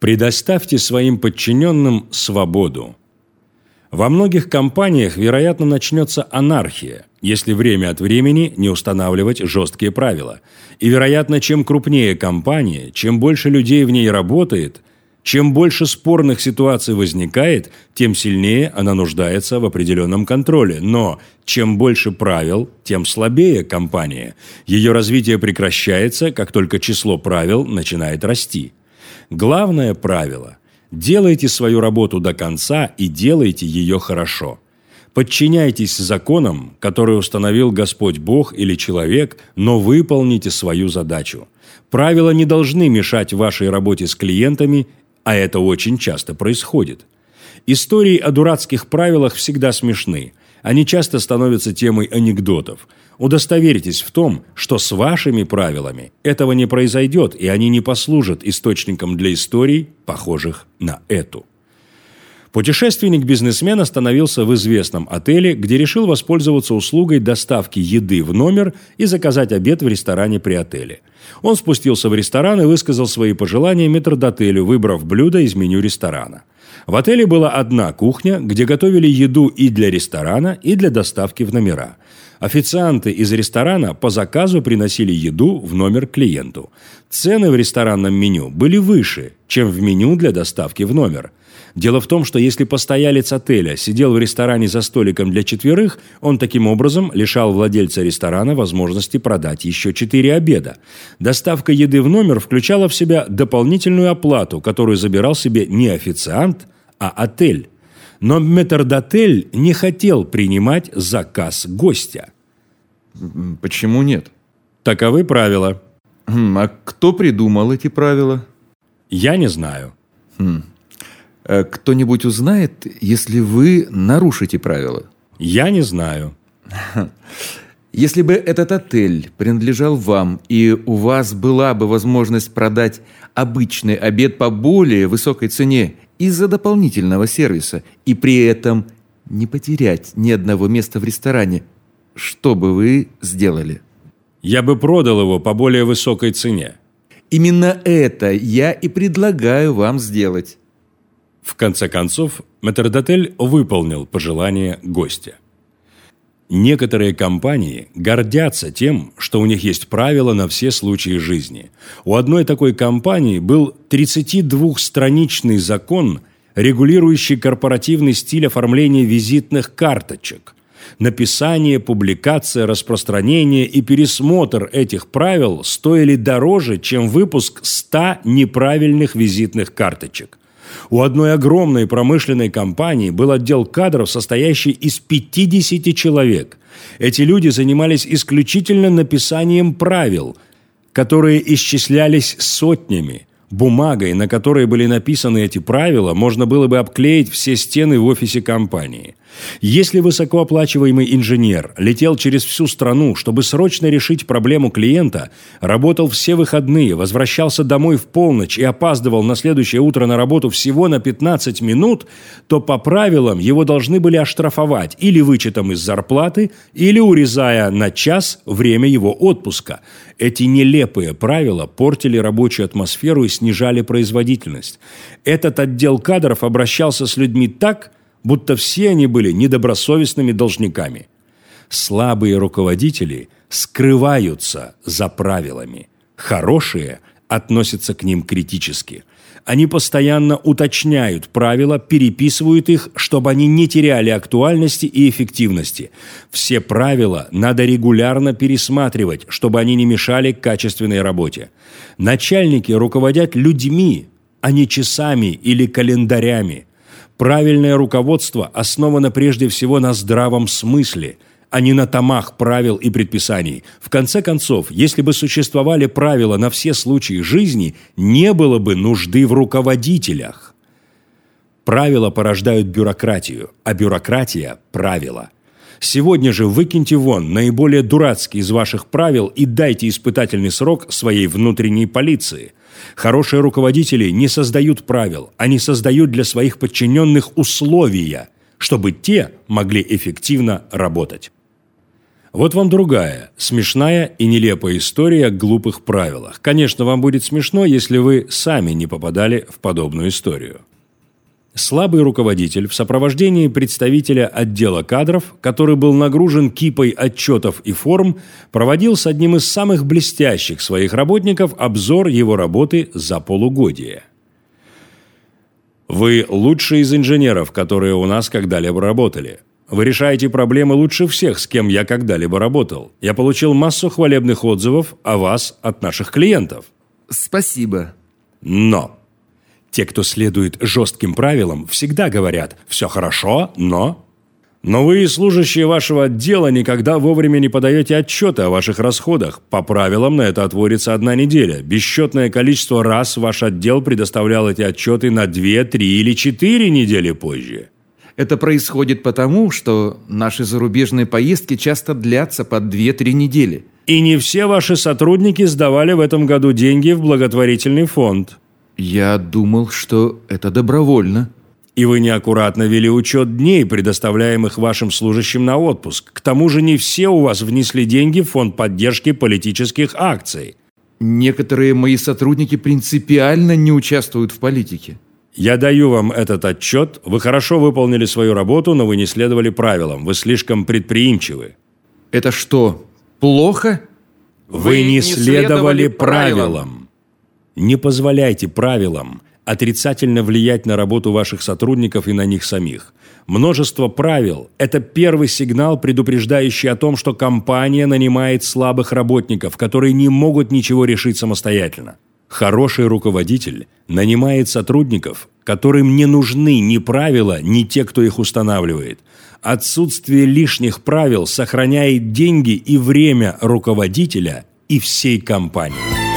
Предоставьте своим подчиненным свободу. Во многих компаниях, вероятно, начнется анархия, если время от времени не устанавливать жесткие правила. И, вероятно, чем крупнее компания, чем больше людей в ней работает, чем больше спорных ситуаций возникает, тем сильнее она нуждается в определенном контроле. Но чем больше правил, тем слабее компания. Ее развитие прекращается, как только число правил начинает расти. Главное правило – делайте свою работу до конца и делайте ее хорошо. Подчиняйтесь законам, которые установил Господь Бог или человек, но выполните свою задачу. Правила не должны мешать вашей работе с клиентами, а это очень часто происходит. Истории о дурацких правилах всегда смешны. Они часто становятся темой анекдотов. Удостоверьтесь в том, что с вашими правилами этого не произойдет, и они не послужат источником для историй, похожих на эту. Путешественник-бизнесмен остановился в известном отеле, где решил воспользоваться услугой доставки еды в номер и заказать обед в ресторане при отеле. Он спустился в ресторан и высказал свои пожелания метрдотелю, выбрав блюдо из меню ресторана. В отеле была одна кухня, где готовили еду и для ресторана, и для доставки в номера. Официанты из ресторана по заказу приносили еду в номер клиенту. Цены в ресторанном меню были выше, чем в меню для доставки в номер. Дело в том, что если постоялец отеля сидел в ресторане за столиком для четверых, он таким образом лишал владельца ресторана возможности продать еще четыре обеда. Доставка еды в номер включала в себя дополнительную оплату, которую забирал себе не официант, а отель. Но метрдотель не хотел принимать заказ гостя. Почему нет? Таковы правила. Хм, а кто придумал эти правила? Я не знаю. Хм. А кто-нибудь узнает, если вы нарушите правила? Я не знаю. Если бы этот отель принадлежал вам, и у вас была бы возможность продать обычный обед по более высокой цене из-за дополнительного сервиса, и при этом не потерять ни одного места в ресторане, что бы вы сделали? Я бы продал его по более высокой цене. Именно это я и предлагаю вам сделать. В конце концов, метрдотель выполнил пожелание гостя. Некоторые компании гордятся тем, что у них есть правила на все случаи жизни. У одной такой компании был 32-страничный закон, регулирующий корпоративный стиль оформления визитных карточек. Написание, публикация, распространение и пересмотр этих правил стоили дороже, чем выпуск 100 неправильных визитных карточек – у одной огромной промышленной компании был отдел кадров, состоящий из 50 человек. Эти люди занимались исключительно написанием правил, которые исчислялись сотнями. Бумагой, на которой были написаны эти правила, можно было бы обклеить все стены в офисе компании. Если высокооплачиваемый инженер летел через всю страну, чтобы срочно решить проблему клиента, работал все выходные, возвращался домой в полночь и опаздывал на следующее утро на работу всего на 15 минут, то по правилам его должны были оштрафовать или вычетом из зарплаты, или урезая на час время его отпуска. Эти нелепые правила портили рабочую атмосферу и снижали производительность. Этот отдел кадров обращался с людьми так, будто все они были недобросовестными должниками. Слабые руководители скрываются за правилами. Хорошие относятся к ним критически. Они постоянно уточняют правила, переписывают их, чтобы они не теряли актуальности и эффективности. Все правила надо регулярно пересматривать, чтобы они не мешали качественной работе. Начальники руководят людьми, а не часами или календарями. Правильное руководство основано прежде всего на здравом смысле, а не на томах правил и предписаний. В конце концов, если бы существовали правила на все случаи жизни, не было бы нужды в руководителях. Правила порождают бюрократию, а бюрократия – правила – Сегодня же выкиньте вон наиболее дурацкие из ваших правил и дайте испытательный срок своей внутренней полиции. Хорошие руководители не создают правил, они создают для своих подчиненных условия, чтобы те могли эффективно работать. Вот вам другая, смешная и нелепая история о глупых правилах. Конечно, вам будет смешно, если вы сами не попадали в подобную историю. Слабый руководитель в сопровождении представителя отдела кадров, который был нагружен кипой отчетов и форм, проводил с одним из самых блестящих своих работников обзор его работы за полугодие. Вы лучший из инженеров, которые у нас когда-либо работали. Вы решаете проблемы лучше всех, с кем я когда-либо работал. Я получил массу хвалебных отзывов о вас от наших клиентов. Спасибо. Но те, кто следует жестким правилам, всегда говорят «все хорошо, но…» Но вы, служащие вашего отдела, никогда вовремя не подаете отчеты о ваших расходах. По правилам на это отводится одна неделя. Бесчетное количество раз ваш отдел предоставлял эти отчеты на две, три или четыре недели позже. Это происходит потому, что наши зарубежные поездки часто длятся по 2-3 недели. И не все ваши сотрудники сдавали в этом году деньги в благотворительный фонд. Я думал, что это добровольно. И вы неаккуратно вели учет дней, предоставляемых вашим служащим на отпуск. К тому же не все у вас внесли деньги в фонд поддержки политических акций. Некоторые мои сотрудники принципиально не участвуют в политике. Я даю вам этот отчет. Вы хорошо выполнили свою работу, но вы не следовали правилам. Вы слишком предприимчивы. Это что, плохо? Вы, вы не, не следовали, следовали правилам. правилам. Не позволяйте правилам отрицательно влиять на работу ваших сотрудников и на них самих. Множество правил – это первый сигнал, предупреждающий о том, что компания нанимает слабых работников, которые не могут ничего решить самостоятельно. Хороший руководитель нанимает сотрудников, которым не нужны ни правила, ни те, кто их устанавливает. Отсутствие лишних правил сохраняет деньги и время руководителя и всей компании.